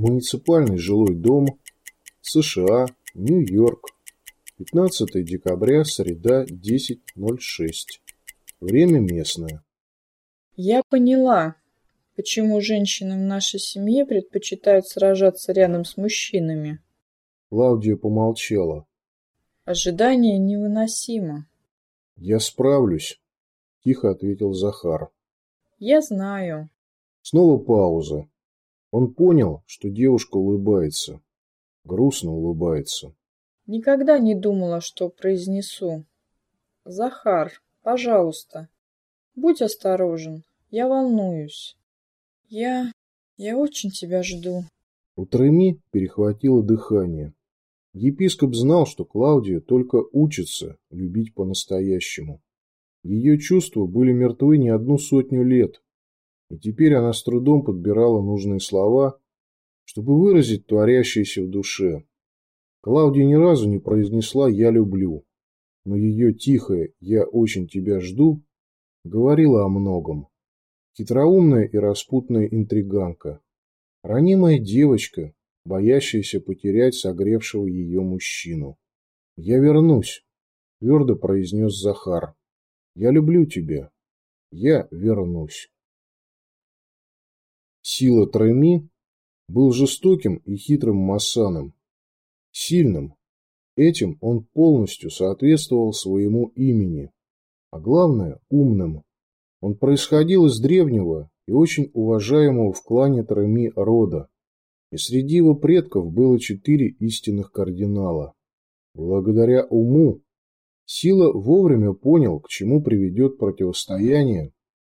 Муниципальный жилой дом, США, Нью-Йорк, 15 декабря, среда, 10.06. Время местное. Я поняла, почему женщины в нашей семье предпочитают сражаться рядом с мужчинами. Клаудия помолчала. Ожидание невыносимо. «Я справлюсь», – тихо ответил Захар. Я знаю. Снова пауза. Он понял, что девушка улыбается. Грустно улыбается. Никогда не думала, что произнесу. Захар, пожалуйста, будь осторожен. Я волнуюсь. Я... я очень тебя жду. У Треми перехватило дыхание. Епископ знал, что Клаудия только учится любить по-настоящему. Ее чувства были мертвы не одну сотню лет, и теперь она с трудом подбирала нужные слова, чтобы выразить творящееся в душе. Клаудия ни разу не произнесла «я люблю», но ее тихое «я очень тебя жду» говорила о многом. Хитроумная и распутная интриганка, ранимая девочка, боящаяся потерять согревшего ее мужчину. «Я вернусь», – твердо произнес Захар. Я люблю тебя. Я вернусь. Сила Треми был жестоким и хитрым Массаном. Сильным. Этим он полностью соответствовал своему имени. А главное, умным. Он происходил из древнего и очень уважаемого в клане Треми рода. И среди его предков было четыре истинных кардинала. Благодаря уму Сила вовремя понял, к чему приведет противостояние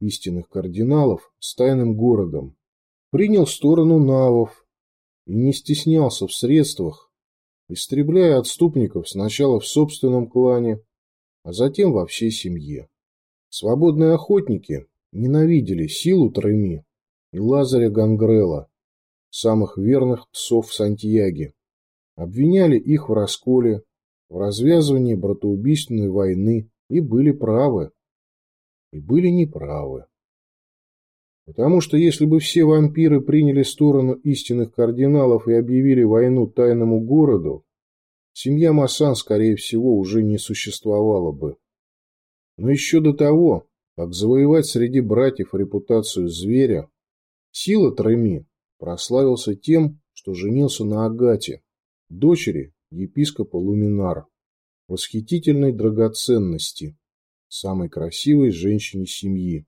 истинных кардиналов с тайным городом, принял сторону навов и не стеснялся в средствах, истребляя отступников сначала в собственном клане, а затем во всей семье. Свободные охотники ненавидели силу Треми и Лазаря Гангрела, самых верных псов Сантьяги, обвиняли их в расколе в развязывании братоубийственной войны и были правы, и были неправы. Потому что если бы все вампиры приняли сторону истинных кардиналов и объявили войну тайному городу, семья Массан, скорее всего, уже не существовала бы. Но еще до того, как завоевать среди братьев репутацию зверя, Сила Треми прославился тем, что женился на Агате, дочери епископа Луминар, восхитительной драгоценности, самой красивой женщине семьи.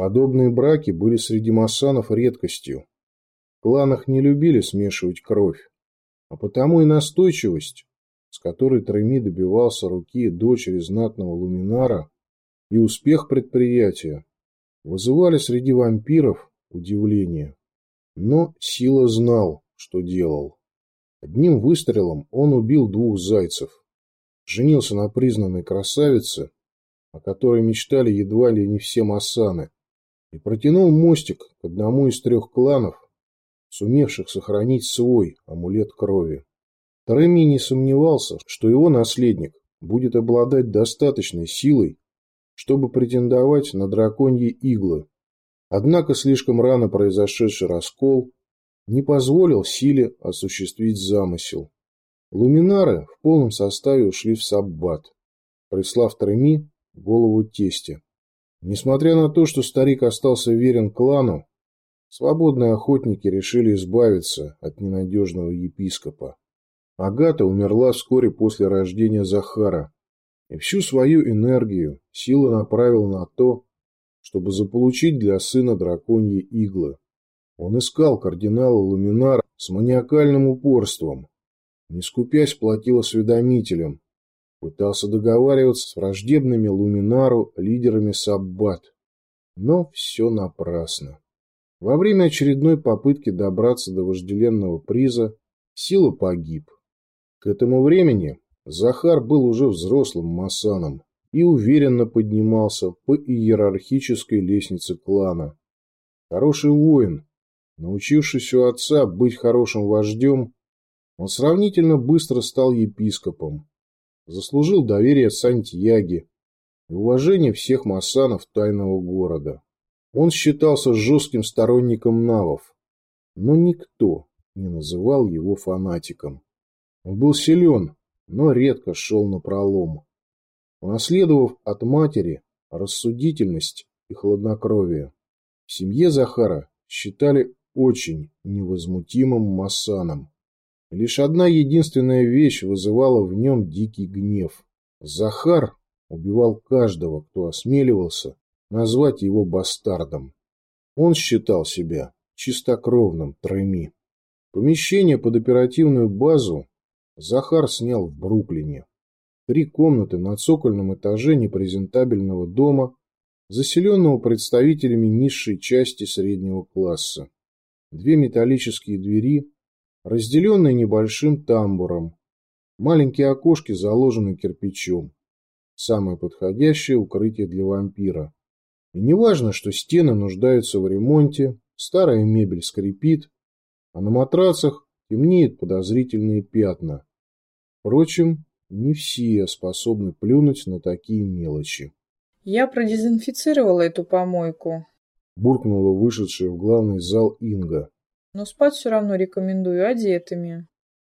Подобные браки были среди массанов редкостью. В кланах не любили смешивать кровь, а потому и настойчивость, с которой Треми добивался руки дочери знатного луминара, и успех предприятия вызывали среди вампиров удивление. Но Сила знал, что делал. Одним выстрелом он убил двух зайцев. Женился на признанной красавице, о которой мечтали едва ли не все масаны, и протянул мостик к одному из трех кланов, сумевших сохранить свой амулет крови. Треми не сомневался, что его наследник будет обладать достаточной силой, чтобы претендовать на драконьи иглы. Однако слишком рано произошедший раскол не позволил силе осуществить замысел. Луминары в полном составе ушли в Саббат, прислав Треми голову тестя. Несмотря на то, что старик остался верен клану, свободные охотники решили избавиться от ненадежного епископа. Агата умерла вскоре после рождения Захара, и всю свою энергию сила направил на то, чтобы заполучить для сына драконьи иглы. Он искал кардинала Луминара с маниакальным упорством, не скупясь платил осведомителям, пытался договариваться с враждебными Луминару лидерами Саббат. Но все напрасно. Во время очередной попытки добраться до вожделенного приза Сила погиб. К этому времени Захар был уже взрослым масаном и уверенно поднимался по иерархической лестнице клана. Хороший воин, Научившись у отца быть хорошим вождем, он сравнительно быстро стал епископом, заслужил доверие Сантьяги и уважение всех массанов тайного города. Он считался жестким сторонником навов, но никто не называл его фанатиком. Он был силен, но редко шел на пролом. Унаследовав от матери рассудительность и хладнокровие, в семье Захара считали очень невозмутимым Масаном. Лишь одна единственная вещь вызывала в нем дикий гнев. Захар убивал каждого, кто осмеливался назвать его бастардом. Он считал себя чистокровным Треми. Помещение под оперативную базу Захар снял в Бруклине. Три комнаты на цокольном этаже непрезентабельного дома, заселенного представителями низшей части среднего класса. Две металлические двери, разделенные небольшим тамбуром. Маленькие окошки заложены кирпичом. Самое подходящее укрытие для вампира. И не важно, что стены нуждаются в ремонте, старая мебель скрипит, а на матрацах темнеют подозрительные пятна. Впрочем, не все способны плюнуть на такие мелочи. Я продезинфицировала эту помойку. Буркнула вышедшая в главный зал Инга. Но спать все равно рекомендую одетыми.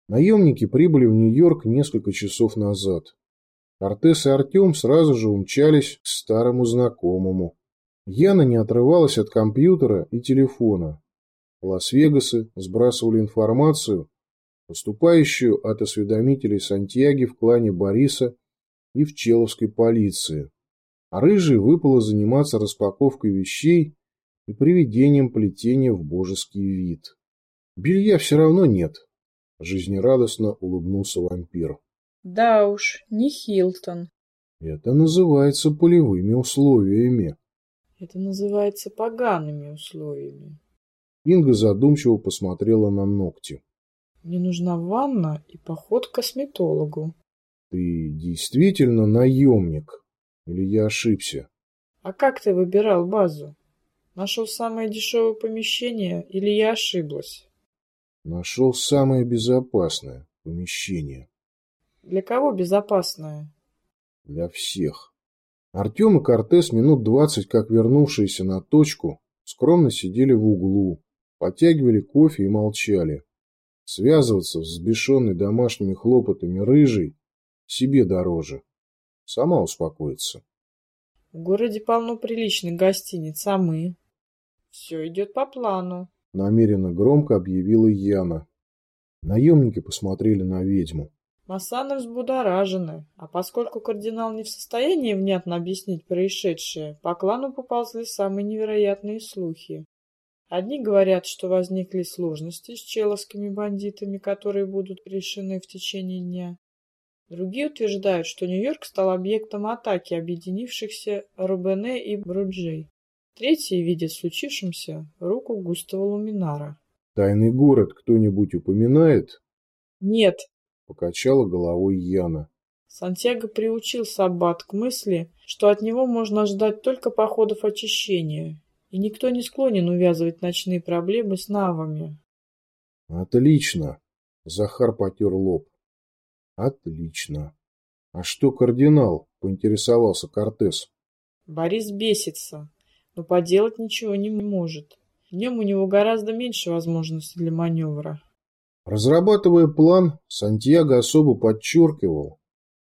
Наемники прибыли в Нью-Йорк несколько часов назад. Артес и Артем сразу же умчались к старому знакомому. Яна не отрывалась от компьютера и телефона. Лас-Вегасы сбрасывали информацию, поступающую от осведомителей Сантьяги в клане Бориса и в Человской полиции. А Рыжий выпало заниматься распаковкой вещей и приведением плетения в божеский вид. Белья все равно нет, жизнерадостно улыбнулся вампир. Да уж, не Хилтон. Это называется полевыми условиями. Это называется погаными условиями. Инга задумчиво посмотрела на ногти. Мне нужна ванна и поход к косметологу. Ты действительно наемник? Или я ошибся? А как ты выбирал базу? Нашел самое дешевое помещение или я ошиблась? Нашел самое безопасное помещение. Для кого безопасное? Для всех. Артем и Кортес минут двадцать, как вернувшиеся на точку, скромно сидели в углу, потягивали кофе и молчали. Связываться с взбешенной домашними хлопотами рыжей себе дороже. Сама успокоится. В городе полно приличных гостиниц, а мы? Все идет по плану. Намеренно громко объявила Яна. Наемники посмотрели на ведьму. Масаны взбудоражены, а поскольку кардинал не в состоянии внятно объяснить происшедшее, по клану поползли самые невероятные слухи. Одни говорят, что возникли сложности с человскими бандитами, которые будут решены в течение дня. Другие утверждают, что Нью-Йорк стал объектом атаки объединившихся Рубене и Бруджей. Третьи видят в случившемся руку Густава Луминара. «Тайный город кто-нибудь упоминает?» «Нет», Покачала головой Яна. Сантьяго приучил Саббат к мысли, что от него можно ждать только походов очищения, и никто не склонен увязывать ночные проблемы с навами. Отлично. Захар потер лоб. Отлично. А что кардинал? Поинтересовался Кортес. Борис бесится, но поделать ничего не может. Днем у него гораздо меньше возможностей для маневра. Разрабатывая план, Сантьяго особо подчеркивал,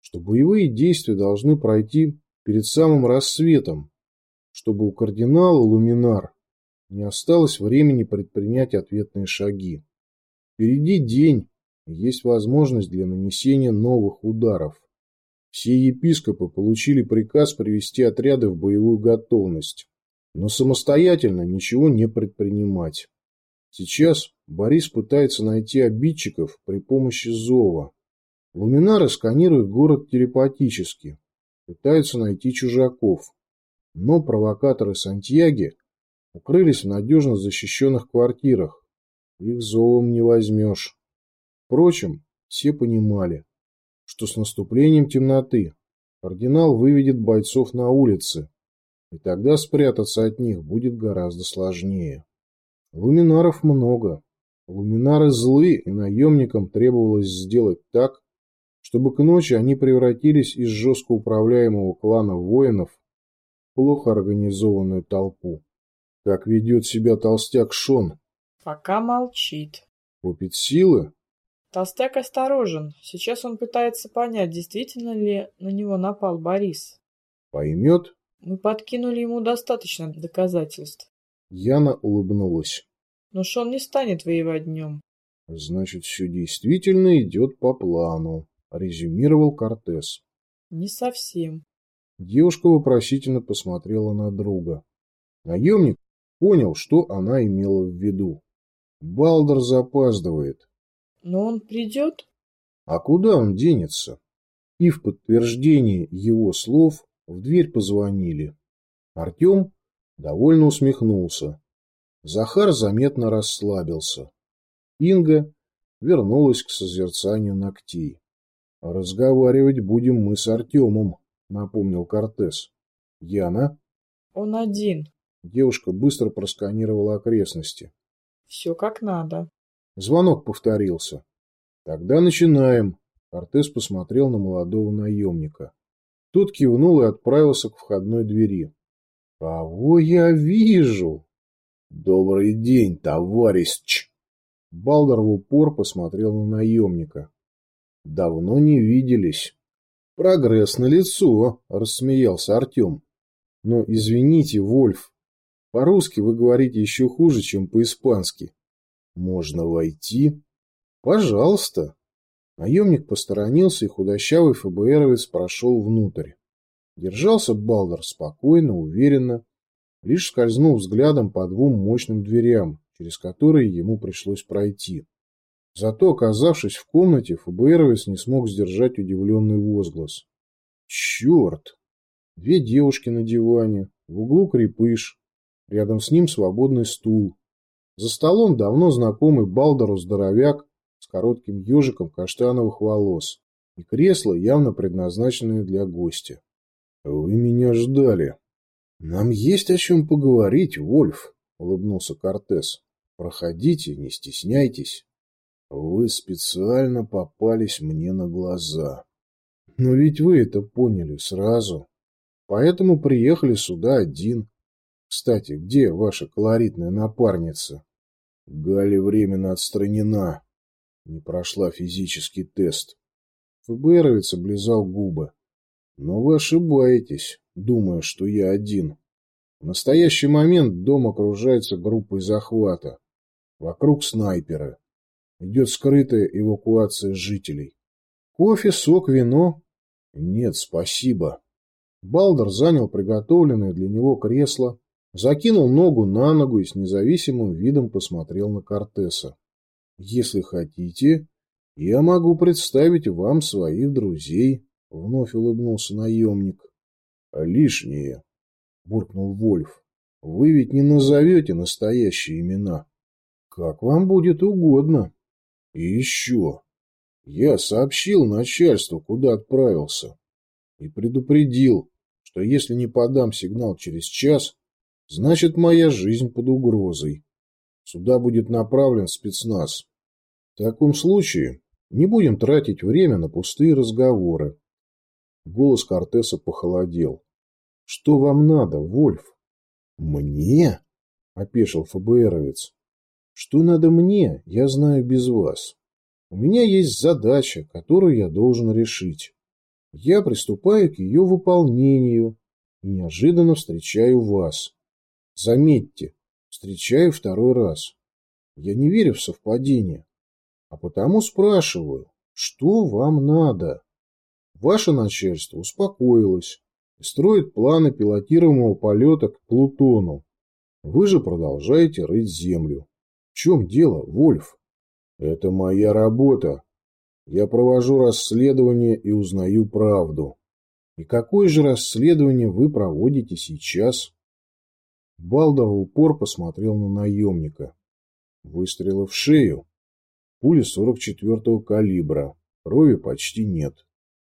что боевые действия должны пройти перед самым рассветом, чтобы у кардинала Луминар не осталось времени предпринять ответные шаги. Впереди день, есть возможность для нанесения новых ударов. Все епископы получили приказ привести отряды в боевую готовность, но самостоятельно ничего не предпринимать. Сейчас Борис пытается найти обидчиков при помощи зова. Луминары сканируют город телепатически, пытаются найти чужаков. Но провокаторы Сантьяги укрылись в надежно защищенных квартирах. Их зовом не возьмешь. Впрочем, все понимали, что с наступлением темноты кардинал выведет бойцов на улицы, и тогда спрятаться от них будет гораздо сложнее. Луминаров много. Луминары злы, и наемникам требовалось сделать так, чтобы к ночи они превратились из жестко управляемого клана воинов в плохо организованную толпу. Как ведет себя толстяк Шон? Пока молчит. Копит силы? Толстяк осторожен. Сейчас он пытается понять, действительно ли на него напал Борис. Поймет? Мы подкинули ему достаточно доказательств. Яна улыбнулась. Но Шон не станет воевать днем. Значит, все действительно идет по плану, резюмировал Кортес. Не совсем. Девушка вопросительно посмотрела на друга. Наемник понял, что она имела в виду. Балдер запаздывает. Но он придет? А куда он денется? И в подтверждение его слов в дверь позвонили. Артем довольно усмехнулся. Захар заметно расслабился. Инга вернулась к созерцанию ногтей. «Разговаривать будем мы с Артемом», — напомнил Кортес. «Яна?» «Он один». Девушка быстро просканировала окрестности. «Все как надо». Звонок повторился. «Тогда начинаем». Кортес посмотрел на молодого наемника. Тот кивнул и отправился к входной двери. «Кого я вижу?» «Добрый день, товарищ!» Балдер в упор посмотрел на наемника. «Давно не виделись». «Прогресс на лицо, рассмеялся Артем. «Но извините, Вольф, по-русски вы говорите еще хуже, чем по-испански». «Можно войти?» «Пожалуйста». Наемник посторонился, и худощавый ФБРовец прошел внутрь. Держался Балдер спокойно, уверенно, лишь скользнул взглядом по двум мощным дверям, через которые ему пришлось пройти. Зато, оказавшись в комнате, ФБРовец не смог сдержать удивленный возглас. «Черт!» Две девушки на диване, в углу крепыш, рядом с ним свободный стул. За столом давно знакомый Балдору здоровяк с коротким ежиком каштановых волос и кресло, явно предназначенное для гостя. «Вы меня ждали», «Нам есть о чем поговорить, Вольф», — улыбнулся Кортес. «Проходите, не стесняйтесь. Вы специально попались мне на глаза. Но ведь вы это поняли сразу. Поэтому приехали сюда один. Кстати, где ваша колоритная напарница?» Галя временно отстранена. Не прошла физический тест. ФБРовец облизал губы. Но вы ошибаетесь думая, что я один. В настоящий момент дом окружается группой захвата. Вокруг снайперы. Идет скрытая эвакуация жителей. Кофе, сок, вино? Нет, спасибо. Балдер занял приготовленное для него кресло, закинул ногу на ногу и с независимым видом посмотрел на Кортеса. Если хотите, я могу представить вам своих друзей, вновь улыбнулся наемник. Лишнее, буркнул Вольф. Вы ведь не назовете настоящие имена. Как вам будет угодно. И еще. Я сообщил начальству, куда отправился. И предупредил, что если не подам сигнал через час, значит моя жизнь под угрозой. Сюда будет направлен спецназ. В таком случае не будем тратить время на пустые разговоры. Голос Кортеса похолодел. «Что вам надо, Вольф?» «Мне?» — опешил ФБРовец. «Что надо мне, я знаю без вас. У меня есть задача, которую я должен решить. Я приступаю к ее выполнению и неожиданно встречаю вас. Заметьте, встречаю второй раз. Я не верю в совпадение, а потому спрашиваю, что вам надо?» Ваше начальство успокоилось и строит планы пилотируемого полета к Плутону. Вы же продолжаете рыть землю. В чем дело, Вольф? Это моя работа. Я провожу расследование и узнаю правду. И какое же расследование вы проводите сейчас? Балдер в упор посмотрел на наемника. Выстрелы в шею. Пули 44-го калибра. Крови почти нет.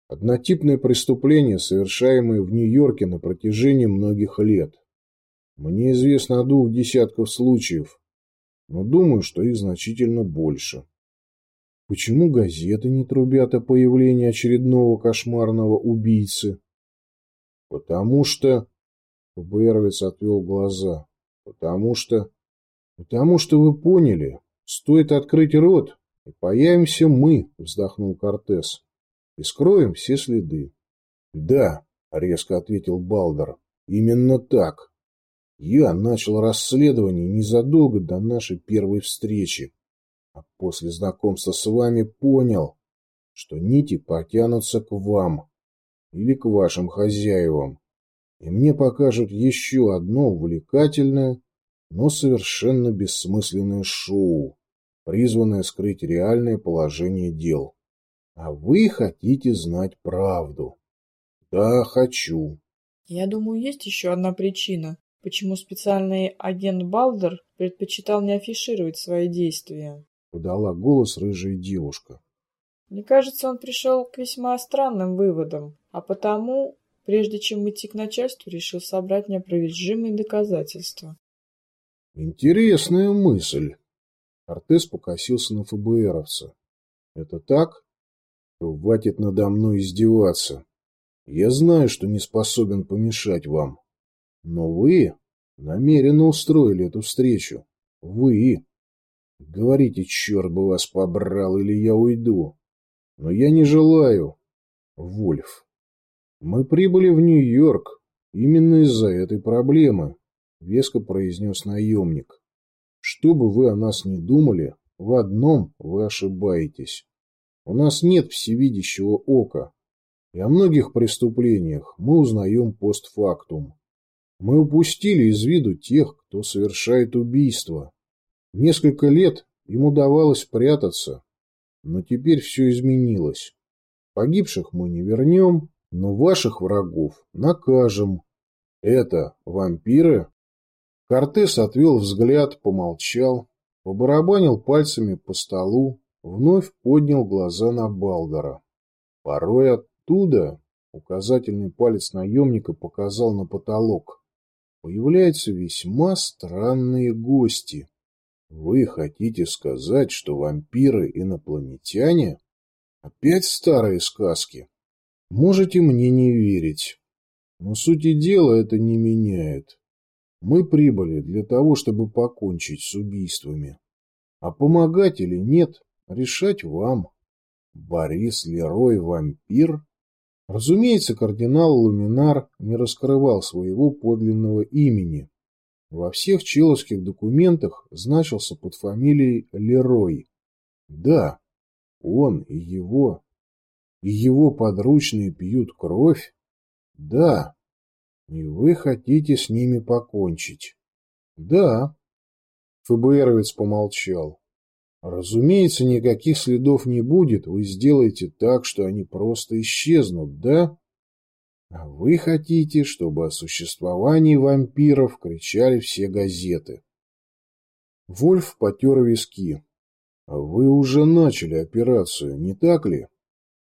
Однотипные преступления, совершаемые в Нью-Йорке на протяжении многих лет. Мне известно о двух десятков случаев, но думаю, что их значительно больше. Почему газеты не трубят о появлении очередного кошмарного убийцы? Потому что... ФБРовец отвел глаза. Потому что... Потому что вы поняли, стоит открыть рот, и появимся мы, вздохнул Кортес, и скроем все следы. Да, резко ответил Балдер, именно так. Я начал расследование незадолго до нашей первой встречи, а после знакомства с вами понял, что нити потянутся к вам или к вашим хозяевам, и мне покажут еще одно увлекательное, но совершенно бессмысленное шоу, призванное скрыть реальное положение дел. А вы хотите знать правду. Да, хочу. Я думаю, есть еще одна причина, почему специальный агент Балдер предпочитал не афишировать свои действия. Подала голос рыжая девушка. Мне кажется, он пришел к весьма странным выводам, а потому, прежде чем идти к начальству, решил собрать неопровержимые доказательства. Интересная мысль. Артес покосился на ФБРовца. Это так? Хватит надо мной издеваться. Я знаю, что не способен помешать вам. Но вы намеренно устроили эту встречу. Вы. Говорите, черт бы вас побрал, или я уйду. Но я не желаю. Вольф. Мы прибыли в Нью-Йорк именно из-за этой проблемы, веско произнес наемник. Что бы вы о нас ни думали, в одном вы ошибаетесь. У нас нет всевидящего ока, и о многих преступлениях мы узнаем постфактум. Мы упустили из виду тех, кто совершает убийство. Несколько лет им удавалось прятаться, но теперь все изменилось. Погибших мы не вернем, но ваших врагов накажем. Это вампиры? Кортес отвел взгляд, помолчал, побарабанил пальцами по столу, вновь поднял глаза на Балдора. Порой оттуда указательный палец наемника показал на потолок. Появляются весьма странные гости. Вы хотите сказать, что вампиры инопланетяне? Опять старые сказки? Можете мне не верить. Но сути дела это не меняет. Мы прибыли для того, чтобы покончить с убийствами. А помогать или нет, решать вам. Борис Лерой вампир? Разумеется, кардинал Луминар не раскрывал своего подлинного имени. Во всех человских документах значился под фамилией Лерой. Да, он и его, и его подручные пьют кровь. Да, и вы хотите с ними покончить? Да. ФБРовец помолчал. Разумеется, никаких следов не будет. Вы сделаете так, что они просто исчезнут, да? А вы хотите, чтобы о существовании вампиров кричали все газеты. Вольф потер виски. А вы уже начали операцию, не так ли?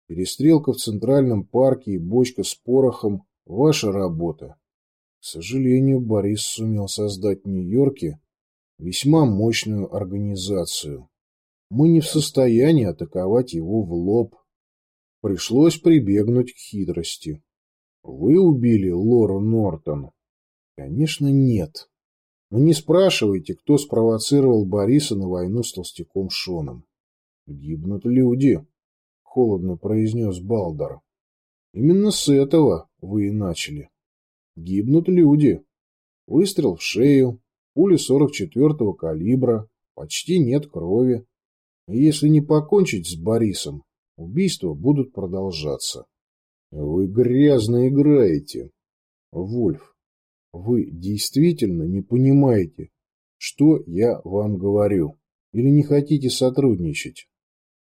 Перестрелка в Центральном парке и бочка с порохом Ваша работа. К сожалению, Борис сумел создать в Нью-Йорке весьма мощную организацию. Мы не в состоянии атаковать его в лоб. Пришлось прибегнуть к хитрости. Вы убили Лору Нортон? Конечно, нет. Но не спрашивайте, кто спровоцировал Бориса на войну с толстяком Шоном. Гибнут люди, холодно произнес Балдар. Именно с этого вы и начали. Гибнут люди. Выстрел в шею, пули 44-го калибра, почти нет крови. И если не покончить с Борисом, убийства будут продолжаться. Вы грязно играете. Вольф, вы действительно не понимаете, что я вам говорю, или не хотите сотрудничать?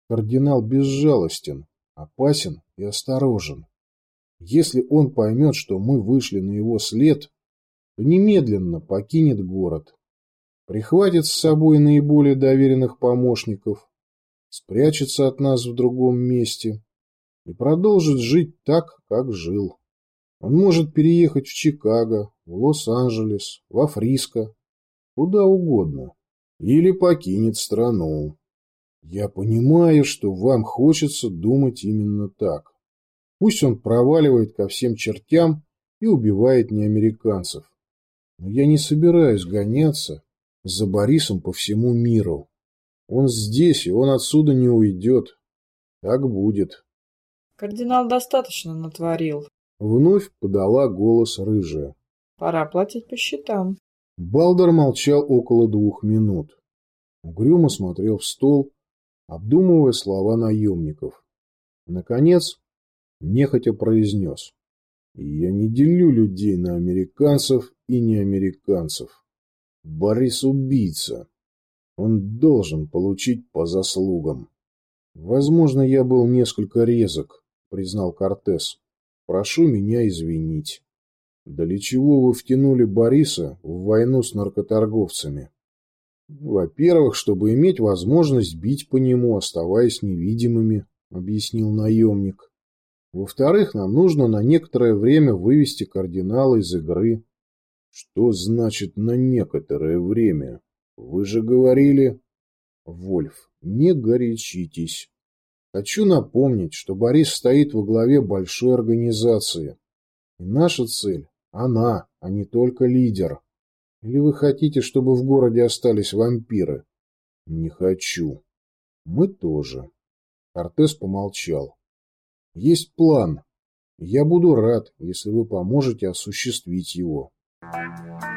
Кардинал безжалостен, опасен и осторожен. Если он поймет, что мы вышли на его след, то немедленно покинет город, прихватит с собой наиболее доверенных помощников, спрячется от нас в другом месте и продолжит жить так, как жил. Он может переехать в Чикаго, в Лос-Анджелес, во Фриско, куда угодно, или покинет страну. Я понимаю, что вам хочется думать именно так. Пусть он проваливает ко всем чертям и убивает неамериканцев. Но я не собираюсь гоняться за Борисом по всему миру. Он здесь, и он отсюда не уйдет. Так будет. Кардинал достаточно натворил. Вновь подала голос рыжая. Пора платить по счетам. Балдер молчал около двух минут. Угрюмо смотрел в стол, обдумывая слова наемников. Наконец, нехотя произнес. «Я не делю людей на американцев и неамериканцев. Борис убийца. Он должен получить по заслугам». «Возможно, я был несколько резок», — признал Кортес. «Прошу меня извинить». «Да для чего вы втянули Бориса в войну с наркоторговцами?» «Во-первых, чтобы иметь возможность бить по нему, оставаясь невидимыми», — объяснил наемник. «Во-вторых, нам нужно на некоторое время вывести кардинала из игры». «Что значит «на некоторое время»? Вы же говорили...» «Вольф, не горячитесь. Хочу напомнить, что Борис стоит во главе большой организации. И наша цель — она, а не только лидер». Или вы хотите, чтобы в городе остались вампиры? Не хочу. Мы тоже. Кортес помолчал. Есть план. Я буду рад, если вы поможете осуществить его. Thank you.